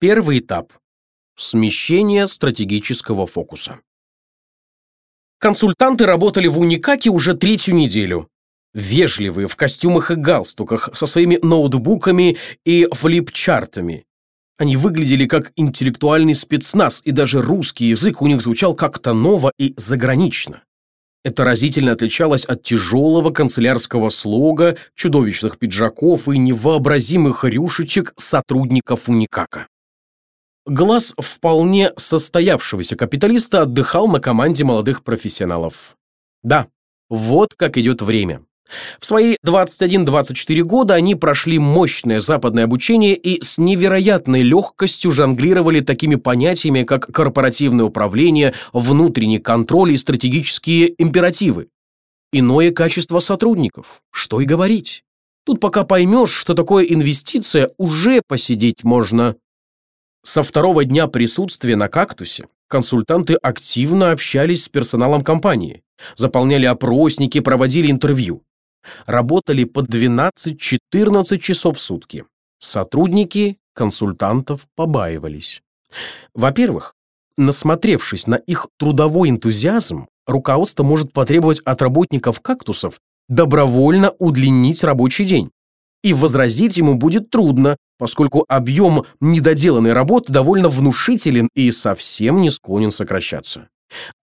Первый этап. Смещение стратегического фокуса. Консультанты работали в Уникаке уже третью неделю. Вежливые, в костюмах и галстуках, со своими ноутбуками и флипчартами. Они выглядели как интеллектуальный спецназ, и даже русский язык у них звучал как-то ново и загранично. Это разительно отличалось от тяжелого канцелярского слога, чудовищных пиджаков и невообразимых рюшечек сотрудников Уникака. Глаз вполне состоявшегося капиталиста отдыхал на команде молодых профессионалов. Да, вот как идет время. В свои 21-24 года они прошли мощное западное обучение и с невероятной легкостью жонглировали такими понятиями, как корпоративное управление, внутренний контроль и стратегические императивы. Иное качество сотрудников, что и говорить. Тут пока поймешь, что такое инвестиция, уже посидеть можно. Со второго дня присутствия на «Кактусе» консультанты активно общались с персоналом компании, заполняли опросники, проводили интервью. Работали по 12-14 часов в сутки. Сотрудники консультантов побаивались. Во-первых, насмотревшись на их трудовой энтузиазм, руководство может потребовать от работников «Кактусов» добровольно удлинить рабочий день. И возразить ему будет трудно, поскольку объем недоделанной работы довольно внушителен и совсем не склонен сокращаться.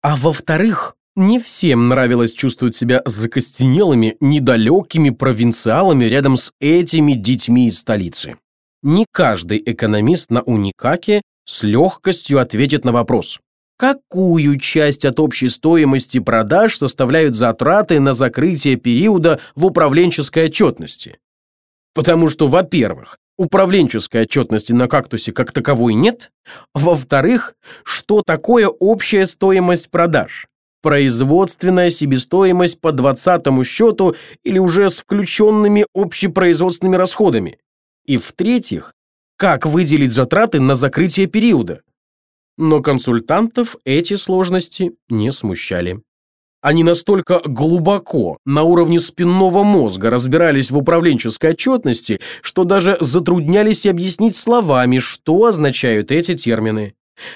А во-вторых, не всем нравилось чувствовать себя закостенелыми, недалекими провинциалами рядом с этими детьми из столицы. Не каждый экономист на Уникаке с легкостью ответит на вопрос, какую часть от общей стоимости продаж составляют затраты на закрытие периода в управленческой отчетности. Потому что, во-первых, управленческой отчетности на кактусе как таковой нет, во-вторых, что такое общая стоимость продаж? Производственная себестоимость по двадцатому счету или уже с включенными общепроизводственными расходами. И в-третьих, как выделить затраты на закрытие периода? Но консультантов эти сложности не смущали. Они настолько глубоко, на уровне спинного мозга, разбирались в управленческой отчетности, что даже затруднялись объяснить словами, что означают эти термины.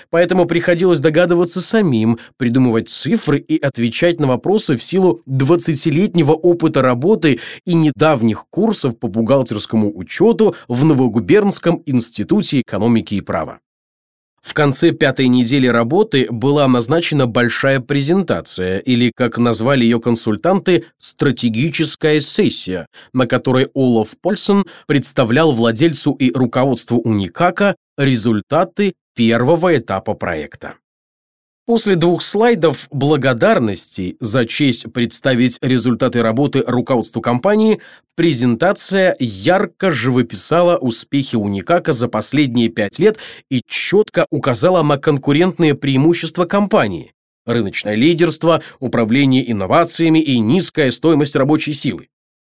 Поэтому приходилось догадываться самим, придумывать цифры и отвечать на вопросы в силу 20-летнего опыта работы и недавних курсов по бухгалтерскому учету в Новогубернском институте экономики и права. В конце пятой недели работы была назначена большая презентация, или, как назвали ее консультанты, стратегическая сессия, на которой Олаф Польсон представлял владельцу и руководству Уникака результаты первого этапа проекта. После двух слайдов благодарности за честь представить результаты работы руководству компании, презентация ярко живописала успехи Уникака за последние пять лет и четко указала на конкурентные преимущества компании – рыночное лидерство, управление инновациями и низкая стоимость рабочей силы.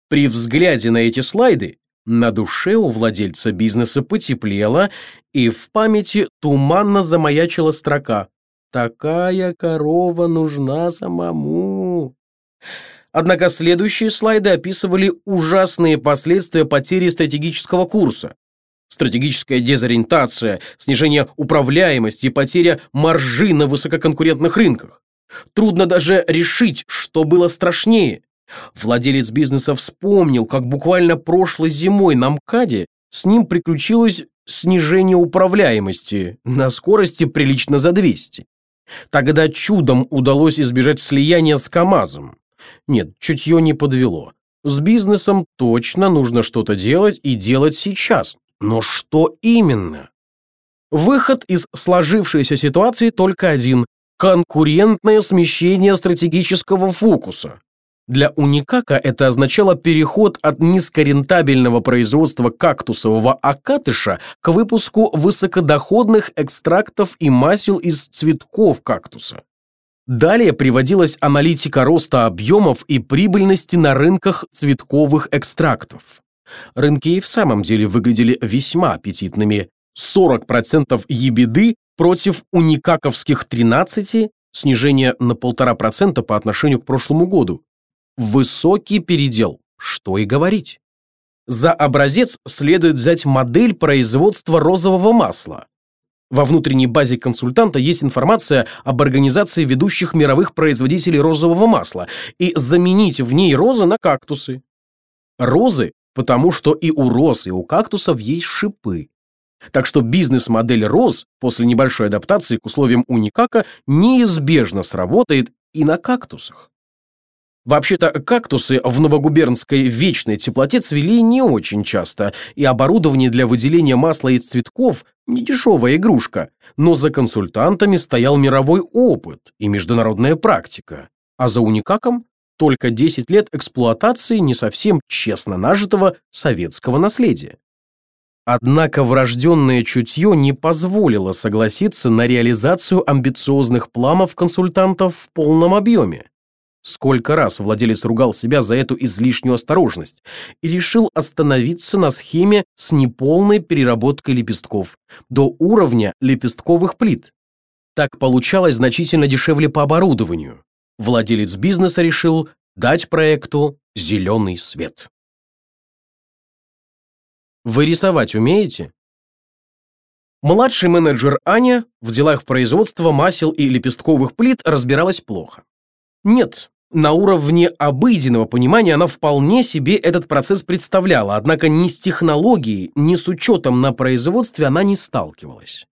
При взгляде на эти слайды на душе у владельца бизнеса потеплело, и в памяти туманно замаячила строка Такая корова нужна самому. Однако следующие слайды описывали ужасные последствия потери стратегического курса. Стратегическая дезориентация, снижение управляемости и потеря маржи на высококонкурентных рынках. Трудно даже решить, что было страшнее. Владелец бизнеса вспомнил, как буквально прошлой зимой на МКАДе с ним приключилось снижение управляемости на скорости прилично за 200. Тогда чудом удалось избежать слияния с КАМАЗом. Нет, чутье не подвело. С бизнесом точно нужно что-то делать и делать сейчас. Но что именно? Выход из сложившейся ситуации только один – конкурентное смещение стратегического фокуса. Для Уникака это означало переход от низкорентабельного производства кактусового окатыша к выпуску высокодоходных экстрактов и масел из цветков кактуса. Далее приводилась аналитика роста объемов и прибыльности на рынках цветковых экстрактов. Рынки и в самом деле выглядели весьма аппетитными. 40% ебеды против уникаковских 13, снижение на 1,5% по отношению к прошлому году. Высокий передел, что и говорить. За образец следует взять модель производства розового масла. Во внутренней базе консультанта есть информация об организации ведущих мировых производителей розового масла и заменить в ней розы на кактусы. Розы, потому что и у роз, и у кактусов есть шипы. Так что бизнес-модель роз после небольшой адаптации к условиям уникака неизбежно сработает и на кактусах. Вообще-то кактусы в новогубернской вечной теплоте цвели не очень часто, и оборудование для выделения масла из цветков – недешевая игрушка, но за консультантами стоял мировой опыт и международная практика, а за уникаком только 10 лет эксплуатации не совсем честно нажитого советского наследия. Однако врожденное чутье не позволило согласиться на реализацию амбициозных планов консультантов в полном объеме. Сколько раз владелец ругал себя за эту излишнюю осторожность и решил остановиться на схеме с неполной переработкой лепестков до уровня лепестковых плит. Так получалось значительно дешевле по оборудованию. Владелец бизнеса решил дать проекту зеленый свет. Вы рисовать умеете? Младший менеджер Аня в делах производства масел и лепестковых плит разбиралась плохо. Нет, на уровне обыденного понимания она вполне себе этот процесс представляла, однако ни с технологией, ни с учетом на производстве она не сталкивалась.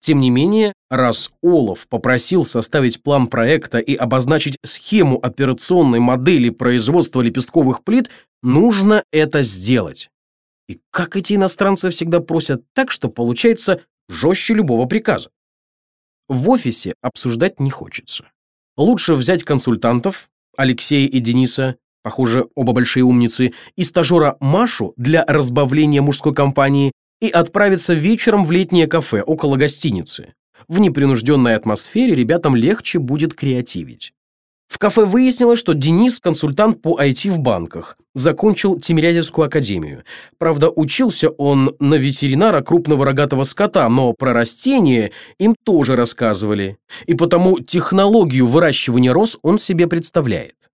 Тем не менее, раз Олаф попросил составить план проекта и обозначить схему операционной модели производства лепестковых плит, нужно это сделать. И как эти иностранцы всегда просят так, что получается жестче любого приказа. В офисе обсуждать не хочется. Лучше взять консультантов, Алексея и Дениса, похоже, оба большие умницы, и стажера Машу для разбавления мужской компании и отправиться вечером в летнее кафе около гостиницы. В непринужденной атмосфере ребятам легче будет креативить. В кафе выяснилось, что Денис – консультант по IT в банках, закончил Тимирязевскую академию. Правда, учился он на ветеринара крупного рогатого скота, но про растения им тоже рассказывали. И потому технологию выращивания роз он себе представляет.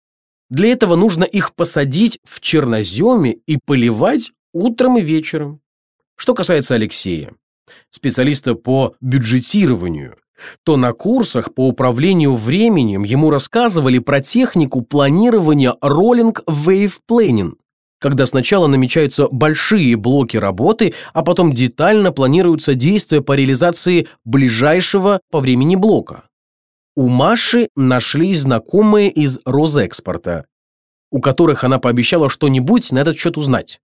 Для этого нужно их посадить в черноземе и поливать утром и вечером. Что касается Алексея, специалиста по бюджетированию, то на курсах по управлению временем ему рассказывали про технику планирования Rolling Wave Planning, когда сначала намечаются большие блоки работы, а потом детально планируются действия по реализации ближайшего по времени блока. У Маши нашлись знакомые из Розэкспорта, у которых она пообещала что-нибудь на этот счет узнать.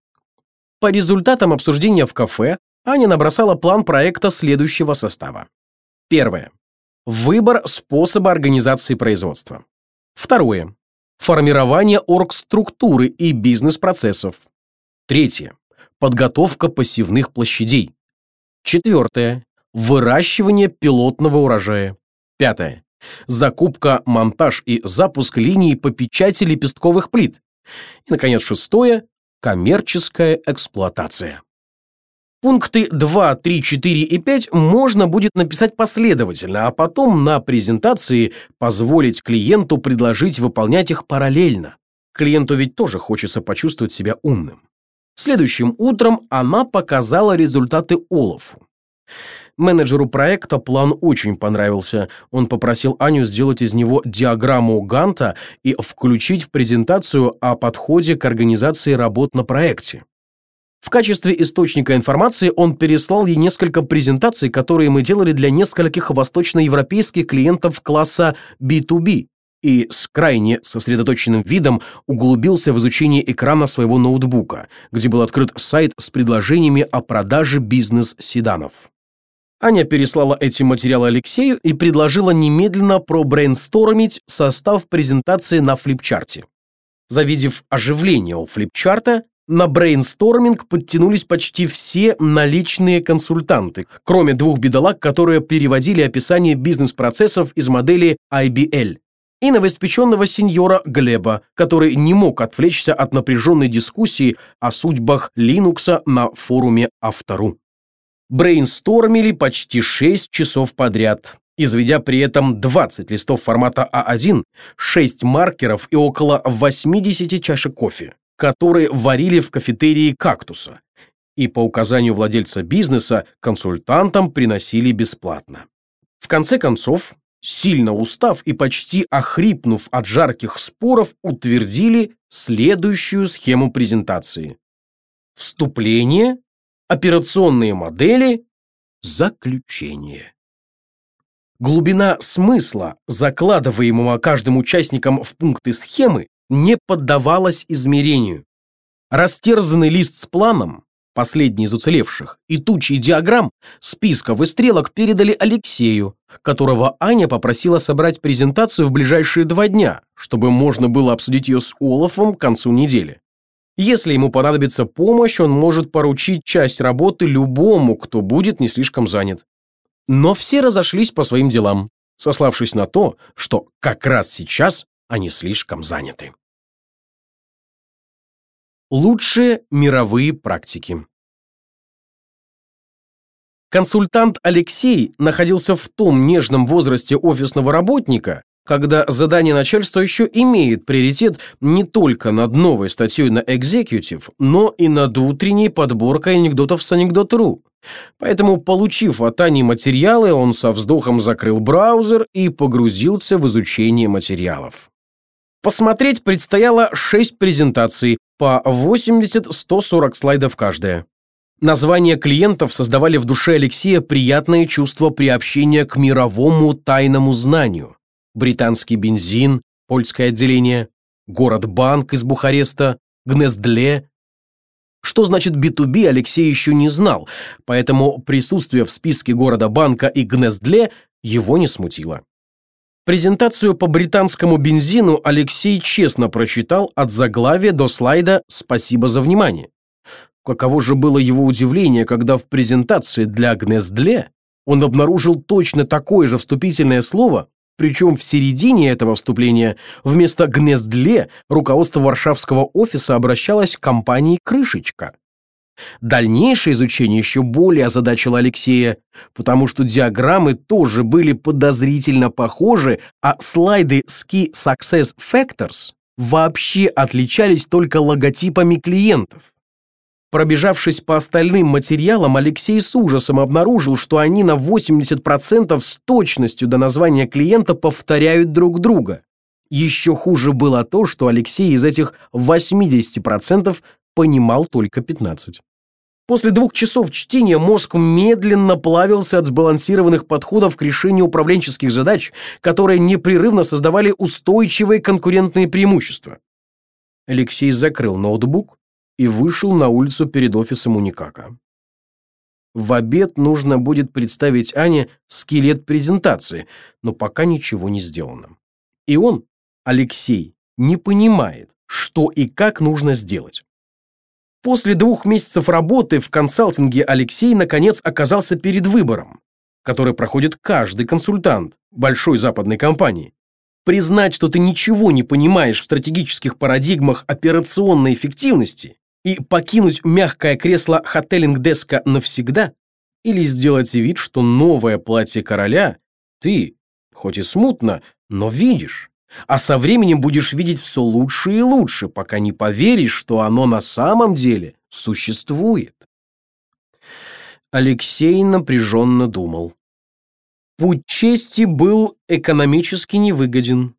По результатам обсуждения в кафе Аня набросала план проекта следующего состава. Первое. Выбор способа организации производства. Второе. Формирование оргструктуры и бизнес-процессов. Третье. Подготовка посевных площадей. Четвертое. Выращивание пилотного урожая. Пятое. Закупка, монтаж и запуск линий по печати лепестковых плит. И, наконец, шестое. Коммерческая эксплуатация. Пункты 2, 3, 4 и 5 можно будет написать последовательно, а потом на презентации позволить клиенту предложить выполнять их параллельно. Клиенту ведь тоже хочется почувствовать себя умным. Следующим утром она показала результаты Олафу. Менеджеру проекта план очень понравился. Он попросил Аню сделать из него диаграмму Ганта и включить в презентацию о подходе к организации работ на проекте. В качестве источника информации он переслал ей несколько презентаций, которые мы делали для нескольких восточноевропейских клиентов класса B2B, и с крайне сосредоточенным видом углубился в изучение экрана своего ноутбука, где был открыт сайт с предложениями о продаже бизнес-седанов. Аня переслала эти материалы Алексею и предложила немедленно пробрейнстормить состав презентации на флипчарте. Завидев оживление у флипчарта, на брейнсторминг подтянулись почти все наличные консультанты, кроме двух бедолаг, которые переводили описание бизнес-процессов из модели IBL, и новоиспеченного сеньора Глеба, который не мог отвлечься от напряженной дискуссии о судьбах Линукса на форуме Автору. Брейнстормили почти 6 часов подряд, изведя при этом 20 листов формата А1, 6 маркеров и около 80 чашек кофе которые варили в кафетерии «Кактуса». и по указанию владельца бизнеса консультантам приносили бесплатно. В конце концов, сильно устав и почти охрипнув от жарких споров, утвердили следующую схему презентации. Вступление, операционные модели, заключение. Глубина смысла, закладываемого каждым участником в пункты схемы, не поддавалась измерению. Растерзанный лист с планом, последний из уцелевших, и тучи диаграмм, списков и стрелок передали Алексею, которого Аня попросила собрать презентацию в ближайшие два дня, чтобы можно было обсудить ее с Олафом к концу недели. Если ему понадобится помощь, он может поручить часть работы любому, кто будет не слишком занят. Но все разошлись по своим делам, сославшись на то, что как раз сейчас они слишком заняты. Лучшие мировые практики. Консультант Алексей находился в том нежном возрасте офисного работника, когда задание начальства еще имеет приоритет не только над новой статьей на Executive, но и над утренней подборкой анекдотов с анекдот.ру. Поэтому, получив от Ани материалы, он со вздохом закрыл браузер и погрузился в изучение материалов. Посмотреть предстояло 6 презентаций по 80-140 слайдов каждая. Названия клиентов создавали в душе Алексея приятное чувство приобщения к мировому тайному знанию. Британский бензин, польское отделение, город-банк из Бухареста, Гнездле. Что значит B2B, Алексей еще не знал, поэтому присутствие в списке города-банка и Гнездле его не смутило. Презентацию по британскому бензину Алексей честно прочитал от заглавия до слайда «Спасибо за внимание». Каково же было его удивление, когда в презентации для Гнездле он обнаружил точно такое же вступительное слово, причем в середине этого вступления вместо «Гнездле» руководство Варшавского офиса обращалось к компании «Крышечка». Дальнейшее изучение еще более озадачило Алексея, потому что диаграммы тоже были подозрительно похожи, а слайды Ski Success Factors вообще отличались только логотипами клиентов. Пробежавшись по остальным материалам, Алексей с ужасом обнаружил, что они на 80% с точностью до названия клиента повторяют друг друга. Еще хуже было то, что Алексей из этих 80% понимал только 15. После двух часов чтения мозг медленно плавился от сбалансированных подходов к решению управленческих задач, которые непрерывно создавали устойчивые конкурентные преимущества. Алексей закрыл ноутбук и вышел на улицу перед офисом Уникака. В обед нужно будет представить Ане скелет презентации, но пока ничего не сделано. И он, Алексей, не понимает, что и как нужно сделать. После двух месяцев работы в консалтинге Алексей наконец оказался перед выбором, который проходит каждый консультант большой западной компании. Признать, что ты ничего не понимаешь в стратегических парадигмах операционной эффективности и покинуть мягкое кресло хотелинг-деска навсегда, или сделать вид, что новое платье короля ты, хоть и смутно, но видишь, а со временем будешь видеть все лучше и лучше, пока не поверишь, что оно на самом деле существует. Алексей напряженно думал. Путь чести был экономически невыгоден.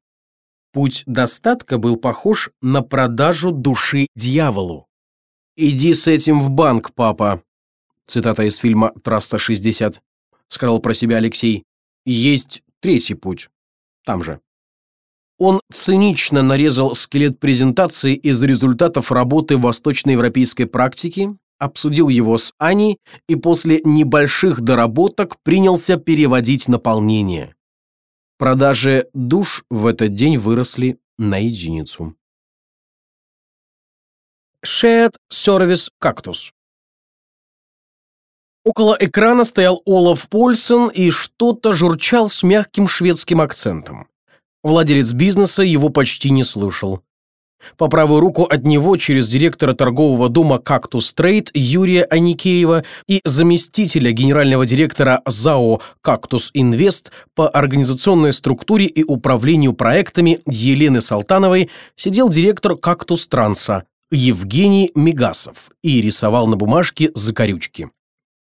Путь достатка был похож на продажу души дьяволу. «Иди с этим в банк, папа», цитата из фильма «Трасса 60», сказал про себя Алексей. «Есть третий путь. Там же». Он цинично нарезал скелет презентации из результатов работы восточноевропейской практики, обсудил его с Аней и после небольших доработок принялся переводить наполнение. Продажи душ в этот день выросли на единицу. Shared Service Cactus. Около экрана стоял Олаф Польсон и что-то журчал с мягким шведским акцентом. Владелец бизнеса его почти не слушал. По правую руку от него через директора торгового дома «Кактус Трейд» Юрия Аникеева и заместителя генерального директора ЗАО «Кактус Инвест» по организационной структуре и управлению проектами Елены Салтановой сидел директор «Кактус Транса» Евгений Мигасов и рисовал на бумажке закорючки.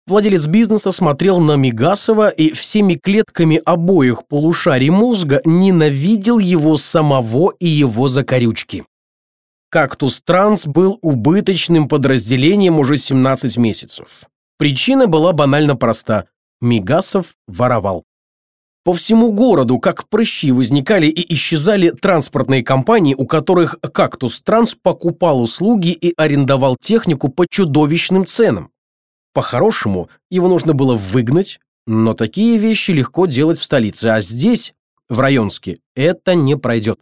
Владелец бизнеса смотрел на Мигасова и всеми клетками обоих полушарий мозга ненавидел его самого и его закорючки. «Кактус Транс» был убыточным подразделением уже 17 месяцев. Причина была банально проста. Мигасов воровал. По всему городу, как прыщи, возникали и исчезали транспортные компании, у которых «Кактус Транс» покупал услуги и арендовал технику по чудовищным ценам. По-хорошему, его нужно было выгнать, но такие вещи легко делать в столице, а здесь, в Районске, это не пройдет.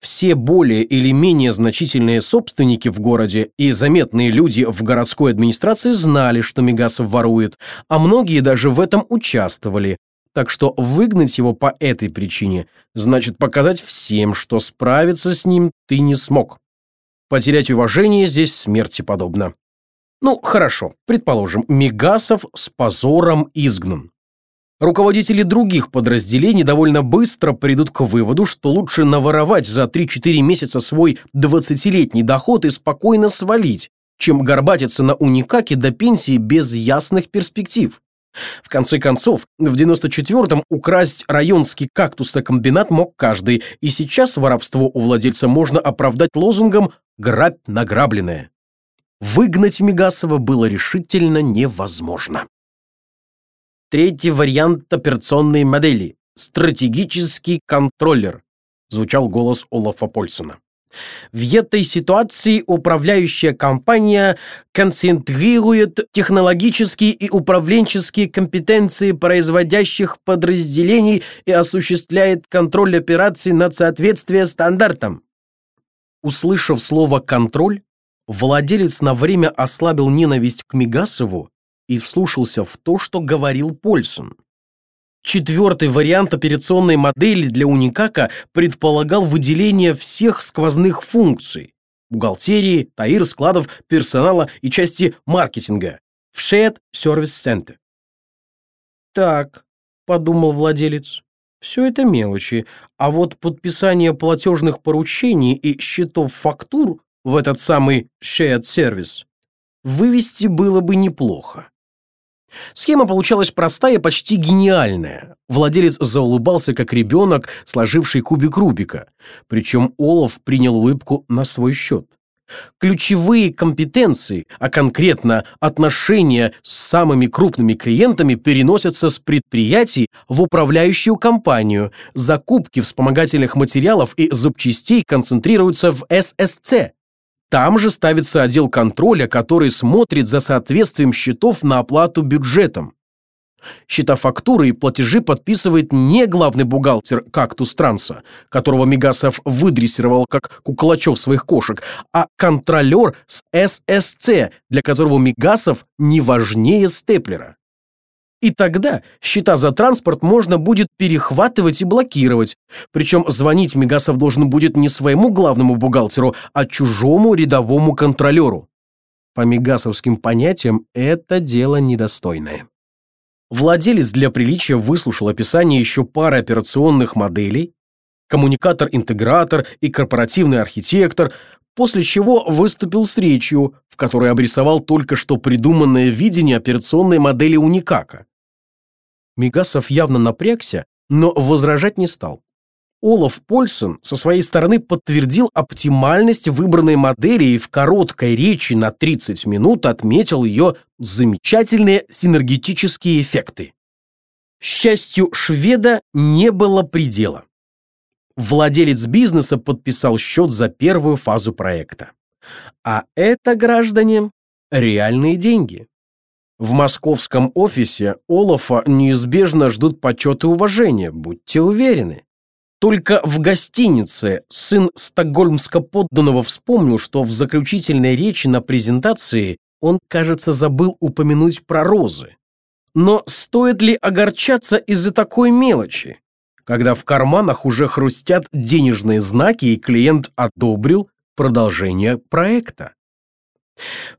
Все более или менее значительные собственники в городе и заметные люди в городской администрации знали, что Мегасов ворует, а многие даже в этом участвовали. Так что выгнать его по этой причине значит показать всем, что справиться с ним ты не смог. Потерять уважение здесь смерти подобно. Ну, хорошо, предположим, Мегасов с позором изгнан. Руководители других подразделений довольно быстро придут к выводу, что лучше наворовать за 3-4 месяца свой 20-летний доход и спокойно свалить, чем горбатиться на уникаке до пенсии без ясных перспектив. В конце концов, в 94-м украсть районский кактусокомбинат мог каждый, и сейчас воровство у владельца можно оправдать лозунгом «грабь награбленное». Выгнать Мигасова было решительно невозможно. Третий вариант операционной модели – стратегический контроллер, звучал голос Олафа Польсона. В этой ситуации управляющая компания концентрирует технологические и управленческие компетенции производящих подразделений и осуществляет контроль операций над соответствием стандартам. Услышав слово «контроль», владелец на время ослабил ненависть к Мигасову и вслушался в то, что говорил Польсон. Четвертый вариант операционной модели для Уникака предполагал выделение всех сквозных функций – бухгалтерии, таир, складов, персонала и части маркетинга – в Shared Service Center. «Так», – подумал владелец, – «все это мелочи, а вот подписание платежных поручений и счетов фактур в этот самый shared service вывести было бы неплохо. Схема получалась простая, почти гениальная. Владелец заулыбался, как ребенок, сложивший кубик Рубика. Причем Олаф принял улыбку на свой счет. Ключевые компетенции, а конкретно отношения с самыми крупными клиентами переносятся с предприятий в управляющую компанию. Закупки вспомогательных материалов и запчастей концентрируются в ССЦ там же ставится отдел контроля, который смотрит за соответствием счетов на оплату бюджетом. Счета фактуры и платежи подписывает не главный бухгалтер «Кактус Транса», которого Мегасов выдрессировал как куклачев своих кошек, а контролер с ССЦ, для которого Мегасов не важнее степлера. И тогда счета за транспорт можно будет перехватывать и блокировать. Причем звонить Мегасов должен будет не своему главному бухгалтеру, а чужому рядовому контролеру. По мегасовским понятиям это дело недостойное. Владелец для приличия выслушал описание еще пары операционных моделей, коммуникатор-интегратор и корпоративный архитектор, после чего выступил с речью, в которой обрисовал только что придуманное видение операционной модели Уникака. Мигасов явно напрягся, но возражать не стал. Олаф Польсон со своей стороны подтвердил оптимальность выбранной модели и в короткой речи на 30 минут отметил ее замечательные синергетические эффекты. Счастью шведа не было предела владелец бизнеса подписал счет за первую фазу проекта. А это, граждане, реальные деньги. В московском офисе Олафа неизбежно ждут почет и уважение, будьте уверены. Только в гостинице сын стокгольмско-подданного вспомнил, что в заключительной речи на презентации он, кажется, забыл упомянуть про розы. Но стоит ли огорчаться из-за такой мелочи? Когда в карманах уже хрустят денежные знаки и клиент одобрил продолжение проекта.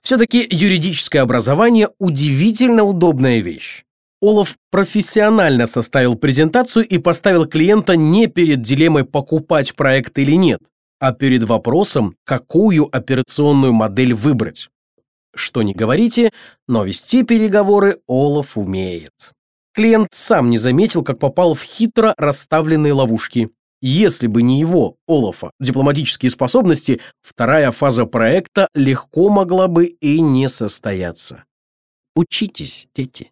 Все-таки юридическое образование – удивительно удобная вещь. Олаф профессионально составил презентацию и поставил клиента не перед дилеммой покупать проект или нет, а перед вопросом, какую операционную модель выбрать. Что не говорите, но вести переговоры Олаф умеет. Клиент сам не заметил, как попал в хитро расставленные ловушки. Если бы не его, Олафа, дипломатические способности, вторая фаза проекта легко могла бы и не состояться. Учитесь, дети.